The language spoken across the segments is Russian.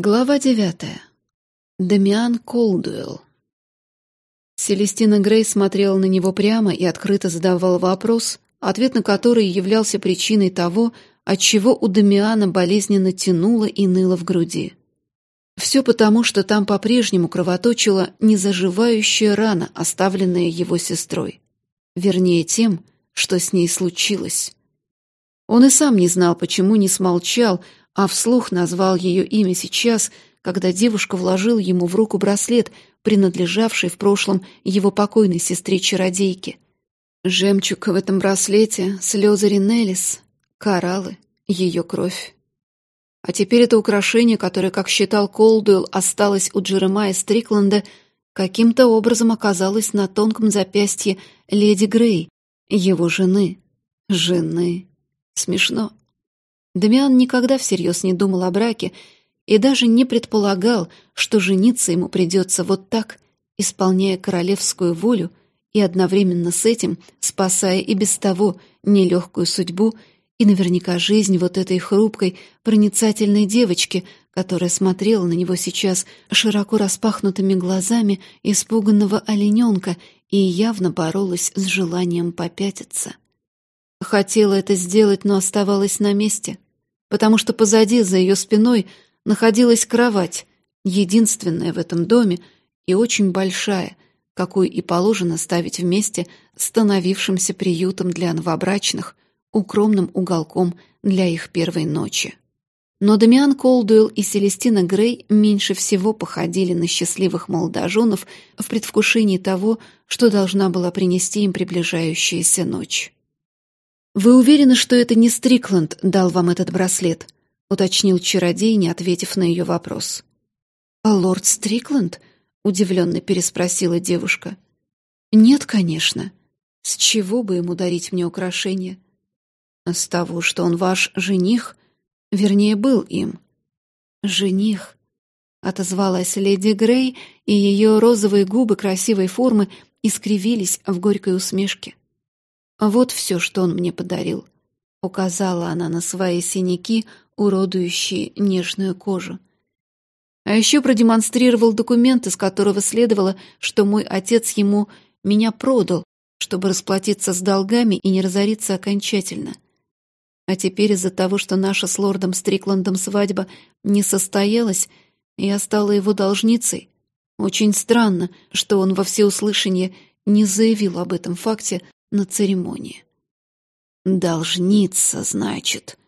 Глава девятая. Дамиан Колдуэлл. Селестина Грей смотрела на него прямо и открыто задавала вопрос, ответ на который являлся причиной того, отчего у Дамиана болезненно тянуло и ныло в груди. Все потому, что там по-прежнему кровоточила незаживающая рана, оставленная его сестрой. Вернее, тем, что с ней случилось. Он и сам не знал, почему не смолчал, а вслух назвал ее имя сейчас, когда девушка вложила ему в руку браслет, принадлежавший в прошлом его покойной сестре-чародейке. Жемчуг в этом браслете, слезы Ринелис, кораллы, ее кровь. А теперь это украшение, которое, как считал Колдуэлл, осталось у Джеремая Стрикленда, каким-то образом оказалось на тонком запястье леди Грей, его жены. Жены. Смешно. Дамиан никогда всерьез не думал о браке и даже не предполагал, что жениться ему придется вот так, исполняя королевскую волю и одновременно с этим спасая и без того нелегкую судьбу и наверняка жизнь вот этой хрупкой, проницательной девочки, которая смотрела на него сейчас широко распахнутыми глазами испуганного олененка и явно боролась с желанием попятиться. Хотела это сделать, но оставалась на месте потому что позади, за ее спиной, находилась кровать, единственная в этом доме и очень большая, какую и положено ставить вместе становившимся приютом для новобрачных, укромным уголком для их первой ночи. Но Дамиан Колдуэлл и Селестина Грей меньше всего походили на счастливых молодоженов в предвкушении того, что должна была принести им приближающаяся ночь. «Вы уверены, что это не Стрикланд дал вам этот браслет?» — уточнил чародей, не ответив на ее вопрос. «А лорд Стрикланд?» — удивленно переспросила девушка. «Нет, конечно. С чего бы ему дарить мне украшения?» «С того, что он ваш жених, вернее, был им». «Жених», — отозвалась леди Грей, и ее розовые губы красивой формы искривились в горькой усмешке. «Вот все, что он мне подарил», — указала она на свои синяки, уродующие нежную кожу. А еще продемонстрировал документ, из которого следовало, что мой отец ему меня продал, чтобы расплатиться с долгами и не разориться окончательно. А теперь из-за того, что наша с лордом Стрикландом свадьба не состоялась, я стала его должницей. Очень странно, что он во всеуслышание не заявил об этом факте на церемонии. «Должница, значит».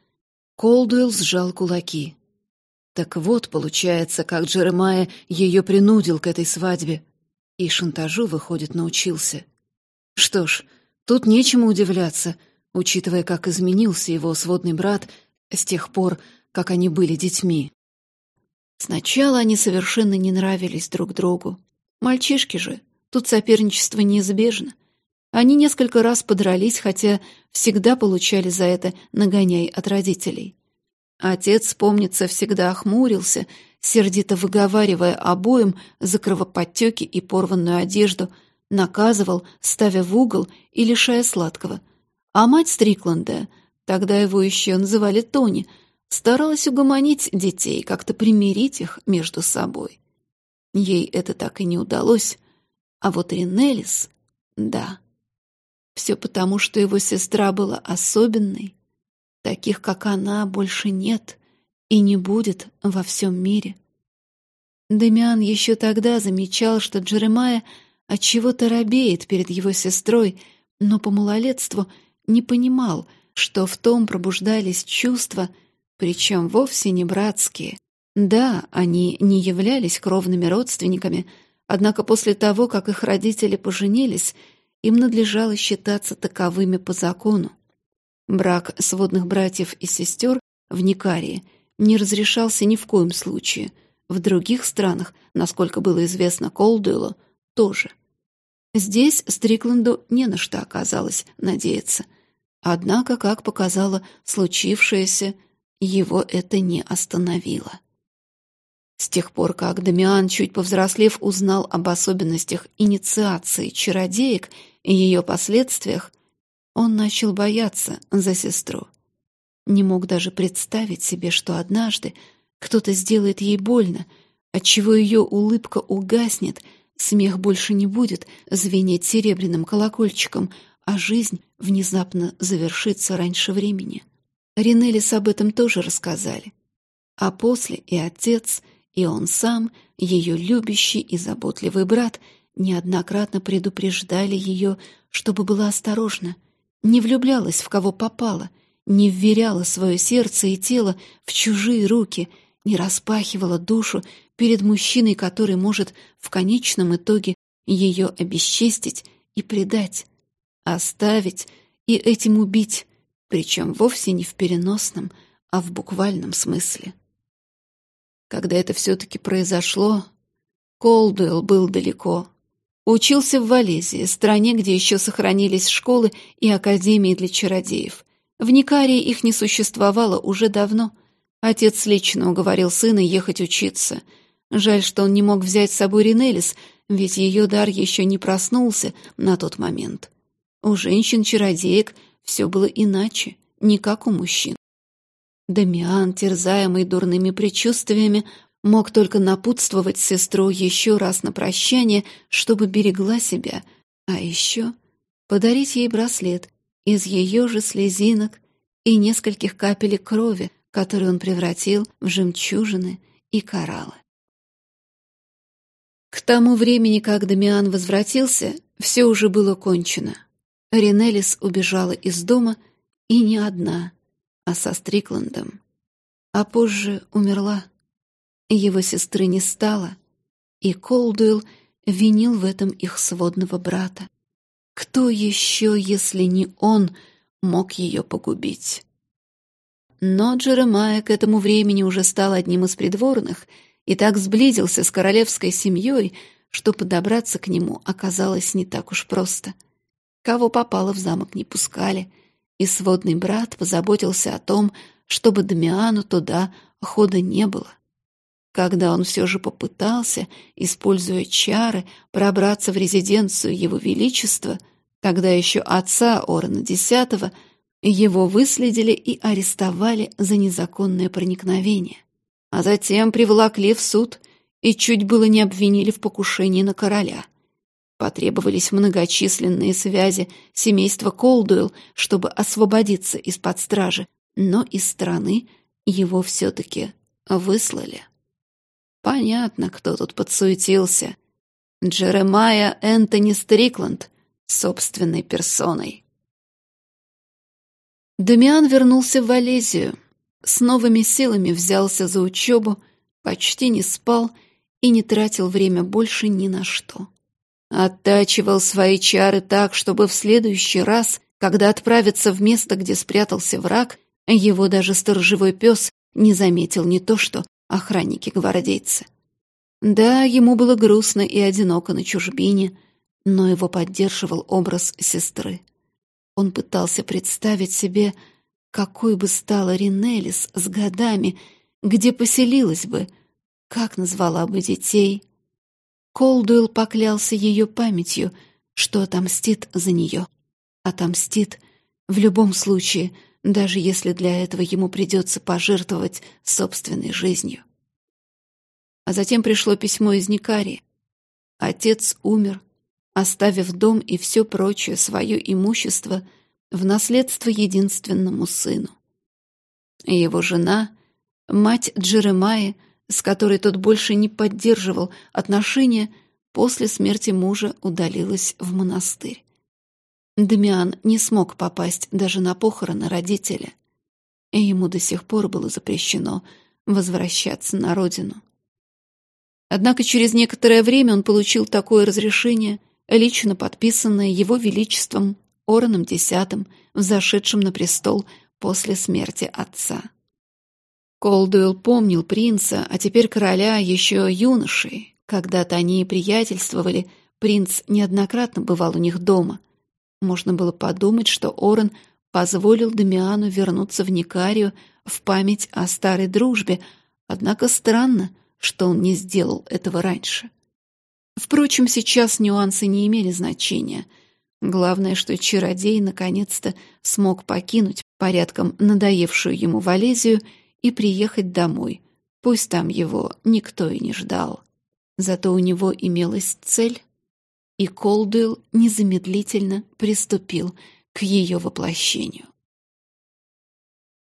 Колдуэлл сжал кулаки. Так вот, получается, как Джеремая ее принудил к этой свадьбе. И шантажу, выходит, научился. Что ж, тут нечему удивляться, учитывая, как изменился его сводный брат с тех пор, как они были детьми. Сначала они совершенно не нравились друг другу. Мальчишки же, тут соперничество неизбежно. Они несколько раз подрались, хотя всегда получали за это нагоняй от родителей. Отец, помнится, всегда охмурился, сердито выговаривая обоим за кровоподтеки и порванную одежду, наказывал, ставя в угол и лишая сладкого. А мать Стрикланда, тогда его еще называли Тони, старалась угомонить детей, как-то примирить их между собой. Ей это так и не удалось, а вот Ринелис — да. Все потому, что его сестра была особенной. Таких, как она, больше нет и не будет во всем мире. Демиан еще тогда замечал, что Джеремая отчего-то робеет перед его сестрой, но по малолетству не понимал, что в том пробуждались чувства, причем вовсе не братские. Да, они не являлись кровными родственниками, однако после того, как их родители поженились, им надлежало считаться таковыми по закону. Брак сводных братьев и сестер в Никарии не разрешался ни в коем случае. В других странах, насколько было известно Колдуэлу, тоже. Здесь Стрикленду не на что оказалось надеяться. Однако, как показало случившееся, его это не остановило. С тех пор, как Дамиан, чуть повзрослев, узнал об особенностях инициации чародеек и ее последствиях, он начал бояться за сестру. Не мог даже представить себе, что однажды Кто-то сделает ей больно, отчего ее улыбка угаснет, смех больше не будет звенеть серебряным колокольчиком, а жизнь внезапно завершится раньше времени. Ринелис об этом тоже рассказали. А после и отец, и он сам, ее любящий и заботливый брат, неоднократно предупреждали ее, чтобы была осторожна, не влюблялась в кого попало, не вверяла свое сердце и тело в чужие руки, не распахивала душу перед мужчиной, который может в конечном итоге ее обесчестить и предать, оставить и этим убить, причем вовсе не в переносном, а в буквальном смысле. Когда это все-таки произошло, Колдуэлл был далеко. Учился в Валезии, стране, где еще сохранились школы и академии для чародеев. В Никарии их не существовало уже давно. Отец лично уговорил сына ехать учиться. Жаль, что он не мог взять с собой Ринелис, ведь ее дар еще не проснулся на тот момент. У женщин-чародеек все было иначе, не как у мужчин. Дамиан, терзаемый дурными предчувствиями, мог только напутствовать сестру еще раз на прощание, чтобы берегла себя, а еще подарить ей браслет из ее же слезинок и нескольких капелек крови, которые он превратил в жемчужины и кораллы. К тому времени, как Дамиан возвратился, все уже было кончено. Ринелис убежала из дома, и не одна — а со Стрикландом. А позже умерла. Его сестры не стало, и Колдуэлл винил в этом их сводного брата. Кто еще, если не он, мог ее погубить? Но Джеремайя к этому времени уже стал одним из придворных и так сблизился с королевской семьей, что подобраться к нему оказалось не так уж просто. Кого попало в замок не пускали, и сводный брат позаботился о том, чтобы Дамиану туда хода не было. Когда он все же попытался, используя чары, пробраться в резиденцию Его Величества, тогда еще отца Орена X, его выследили и арестовали за незаконное проникновение, а затем приволокли в суд и чуть было не обвинили в покушении на короля. Потребовались многочисленные связи семейства Колдуэлл, чтобы освободиться из-под стражи, но из страны его все-таки выслали. Понятно, кто тут подсуетился. Джеремайя Энтони Стрикланд собственной персоной. Дамиан вернулся в Валезию, с новыми силами взялся за учебу, почти не спал и не тратил время больше ни на что. Оттачивал свои чары так, чтобы в следующий раз, когда отправится в место, где спрятался враг, его даже сторожевой пес не заметил не то что охранники-гвардейцы. Да, ему было грустно и одиноко на чужбине, но его поддерживал образ сестры. Он пытался представить себе, какой бы стала Ринелис с годами, где поселилась бы, как назвала бы детей — Колдуэлл поклялся ее памятью, что отомстит за нее. Отомстит в любом случае, даже если для этого ему придется пожертвовать собственной жизнью. А затем пришло письмо из Никарии. Отец умер, оставив дом и все прочее свое имущество в наследство единственному сыну. Его жена, мать Джеремаи, с которой тот больше не поддерживал отношения, после смерти мужа удалилась в монастырь. Дамиан не смог попасть даже на похороны родителя, и ему до сих пор было запрещено возвращаться на родину. Однако через некоторое время он получил такое разрешение, лично подписанное его величеством Ороном X, взошедшим на престол после смерти отца. Колдуэлл помнил принца, а теперь короля еще юношей. Когда-то они приятельствовали, принц неоднократно бывал у них дома. Можно было подумать, что Орен позволил Дамиану вернуться в Никарию в память о старой дружбе, однако странно, что он не сделал этого раньше. Впрочем, сейчас нюансы не имели значения. Главное, что чародей наконец-то смог покинуть порядком надоевшую ему Валезию и приехать домой, Пусть там его никто и не ждал. Зато у него имелась цель, и Колдуэлл незамедлительно приступил к ее воплощению.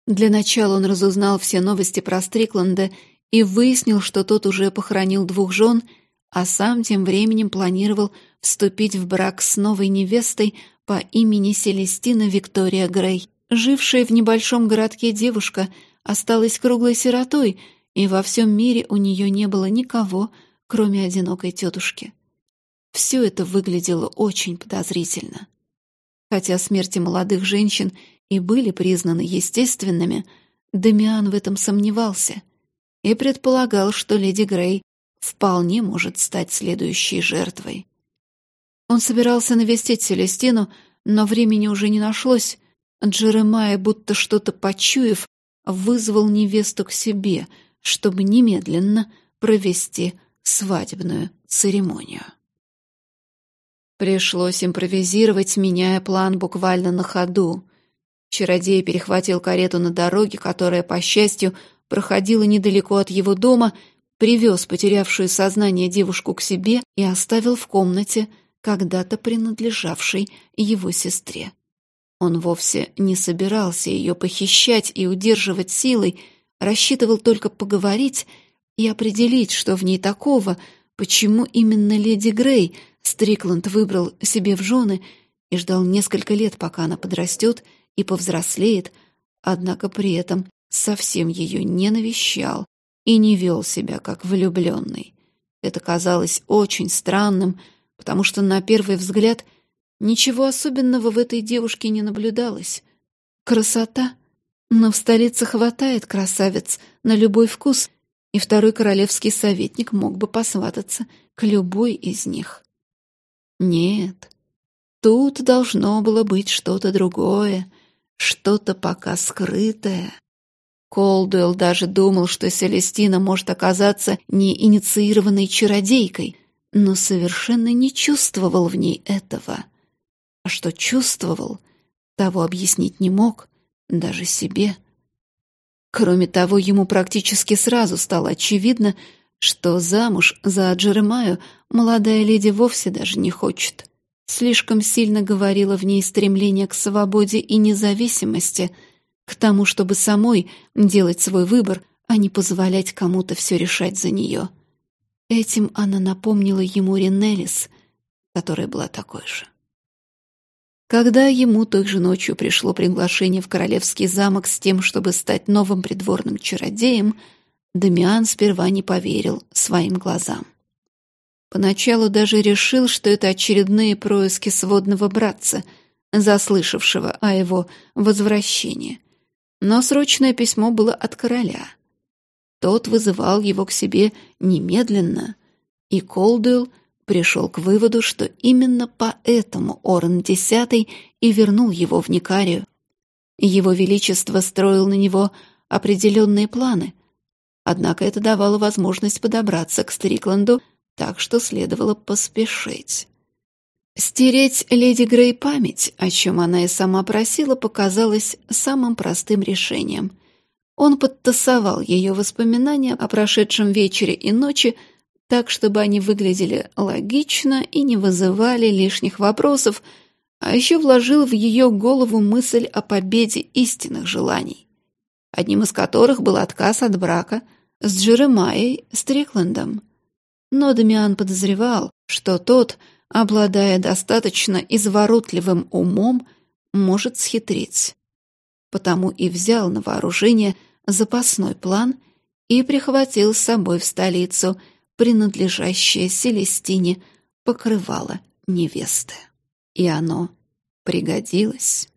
Для начала он разузнал все новости про Стрикланда и выяснил, что тот уже похоронил двух жен, а сам тем временем планировал вступить в брак с новой невестой по имени Селестина Виктория Грей. Жившая в небольшом городке девушка осталась круглой сиротой, и во всем мире у нее не было никого, кроме одинокой тетушки. Все это выглядело очень подозрительно. Хотя смерти молодых женщин и были признаны естественными, Дамиан в этом сомневался и предполагал, что леди Грей вполне может стать следующей жертвой. Он собирался навестить Селестину, но времени уже не нашлось. Джеремайя, будто что-то почуяв, вызвал невесту к себе, чтобы немедленно провести свадебную церемонию. Пришлось импровизировать, меняя план буквально на ходу. Чародей перехватил карету на дороге, которая, по счастью, проходила недалеко от его дома, привез потерявшую сознание девушку к себе и оставил в комнате, когда-то принадлежавшей его сестре. Он вовсе не собирался ее похищать и удерживать силой, рассчитывал только поговорить и определить, что в ней такого, почему именно леди Грей Стрикланд выбрал себе в жены и ждал несколько лет, пока она подрастет и повзрослеет, однако при этом совсем ее не навещал и не вел себя как влюбленный. Это казалось очень странным, потому что на первый взгляд ничего особенного в этой девушке не наблюдалось. Красота? Но в столице хватает красавиц на любой вкус, и второй королевский советник мог бы посвататься к любой из них. Нет, тут должно было быть что-то другое, что-то пока скрытое. Колдуэлл даже думал, что Селестина может оказаться неинициированной чародейкой, но совершенно не чувствовал в ней этого. А что чувствовал, того объяснить не мог, даже себе. Кроме того, ему практически сразу стало очевидно, что замуж за Джеремаю молодая леди вовсе даже не хочет. Слишком сильно говорило в ней стремление к свободе и независимости, к тому, чтобы самой делать свой выбор, а не позволять кому-то все решать за нее. Этим она напомнила ему Ренелис, которая была такой же. Когда ему той же ночью пришло приглашение в королевский замок с тем, чтобы стать новым придворным чародеем, Дамиан сперва не поверил своим глазам. Поначалу даже решил, что это очередные происки сводного братца, заслышавшего о его возвращении. Но срочное письмо было от короля. Тот вызывал его к себе немедленно, и Колдуэлл пришел к выводу, что именно поэтому Орен X и вернул его в Никарию. Его Величество строил на него определенные планы, однако это давало возможность подобраться к Стрикланду, так что следовало поспешить. Стереть леди Грей память, о чем она и сама просила, показалось самым простым решением. Он подтасовал ее воспоминания о прошедшем вечере и ночи, так, чтобы они выглядели логично и не вызывали лишних вопросов, а еще вложил в ее голову мысль о победе истинных желаний, одним из которых был отказ от брака с Джеремайей Стрикландом. Но Дамиан подозревал, что тот, обладая достаточно изворотливым умом, может схитрить. Потому и взял на вооружение запасной план и прихватил с собой в столицу – принадлежащее Селестине, покрывало невесты. И оно пригодилось.